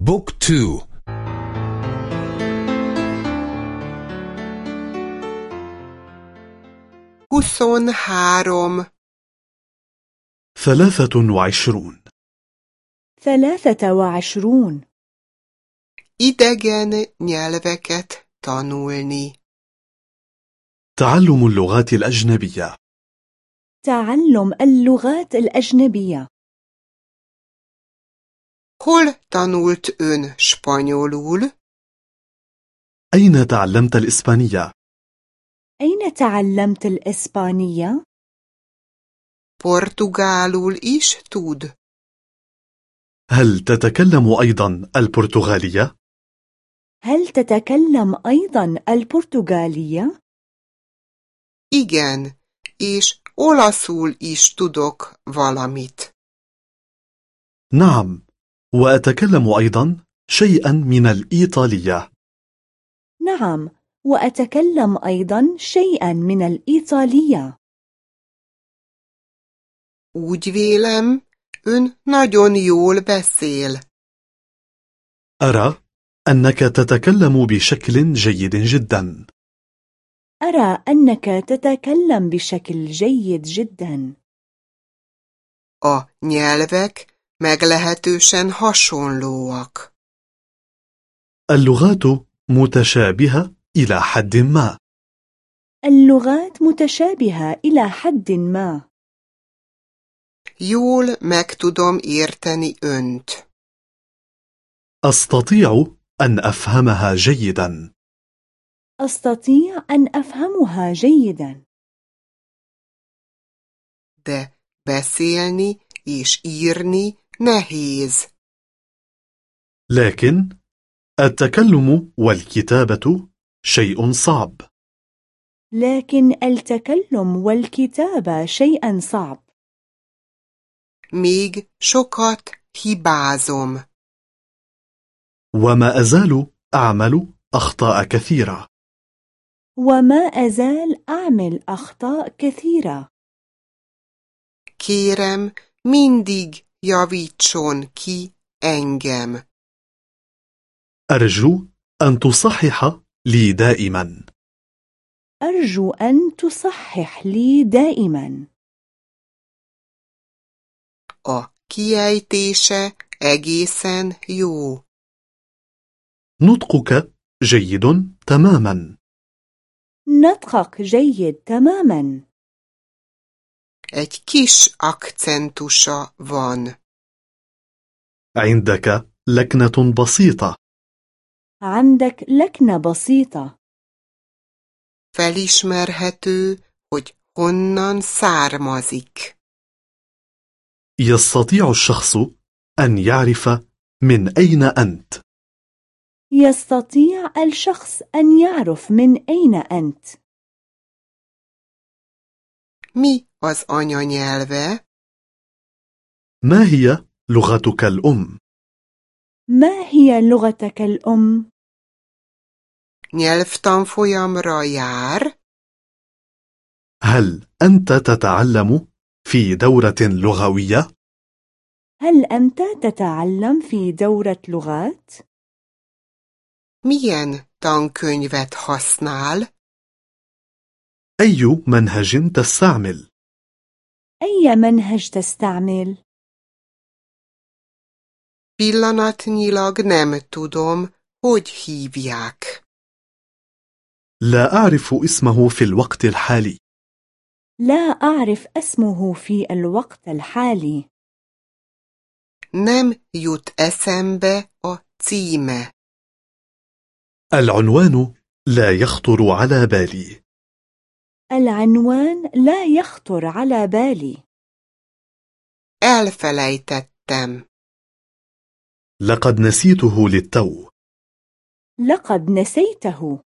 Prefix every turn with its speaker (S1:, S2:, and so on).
S1: book
S2: two. huszonhárom
S3: ثلاثة وعشرون.
S4: ثلاثة وعشرون.
S2: idegen nyelveket tanulni.
S3: تعلم اللغات الأجنبية.
S4: تعلم اللغات الأجنبية.
S2: Hol tanult ön spanyolul?
S3: أين تعلمت الإسبانية؟
S4: أين تعلمت الإسبانية؟
S2: Portugálul is tud.
S3: هل تتكلم أيضا البرتغالية؟
S4: هل تتكلم أيضا البرتغالية؟
S2: Igen, és olaszul is tudok valamit.
S3: نعم وأتكلم أيضا شيئا من الإيطالية.
S4: نعم وأتكلم أيضا شيئا من الإيطالية.
S2: Úgy vélem, ön nagyon jól beszél.
S3: أرى أنك تتكلم بشكل جيد جدا.
S4: أرى أنك تتكلم بشكل جيد جدا.
S2: A nyelvek meglehetősen hasonlóak.
S3: اللغات متشابهة إلى حد ما
S4: اللغات متشابهة إلى حد ما
S2: Jól meg tudom érteni önt.
S3: أستطيع أن أفهمها جيدا
S4: أستطيع أن أفهمها جيدا
S2: De beszélni és írni nehéz.
S3: لكن التكلم والكتابة شيء صعب
S4: لكن التكلم والكتابة شيئا صعب
S2: Még sokat hibázom.
S3: وما أزال أعمل أخطاء كثيرة
S4: وما أزال أعمل أخطاء كثيرة
S2: Kérem, mindig javítson ki engem.
S3: أرجو أن تصحح لي دائما
S4: أرجو أن تصحح لي دائما
S2: A kiejtése egészen jó.
S3: نطقك جيد تماما
S4: نطقك جيد تماما
S2: Egy kis akcentusa van.
S3: عندك لكنة بسيطة
S4: عندك لكنة بسيطة
S2: Felismerhető, hogy honnan származik.
S3: يستطيع الشخص أن يعرف من أين أنت
S4: يستطيع الشخص أن يعرف من أين أنت
S2: Mi az anyanyelve?
S3: ما هي لغتك الأم؟
S4: ما هي لغتك الأم؟
S2: Nyelvtanfolyamra jár?
S3: هل أنت تتعلم في دورة لغوية؟
S4: هل أنت تتعلم في دورة لغات؟
S2: Milyen tankönyvet használ?
S3: أي منهج تستعمل؟
S4: أي منهج تستعمل؟
S2: Pillanatnyilag nem tudom, hogy hívják.
S3: لا أعرف اسمه في الوقت الحالي
S4: لا أعرف اسمه في الوقت الحالي
S2: Nem jut eszembe a címe.
S3: العنوان لا يخطر على بالي
S4: العنوان لا يخطر على بالي.
S2: Elfelejtettem.
S3: لقد نسيته للتو.
S4: لقد نسيته.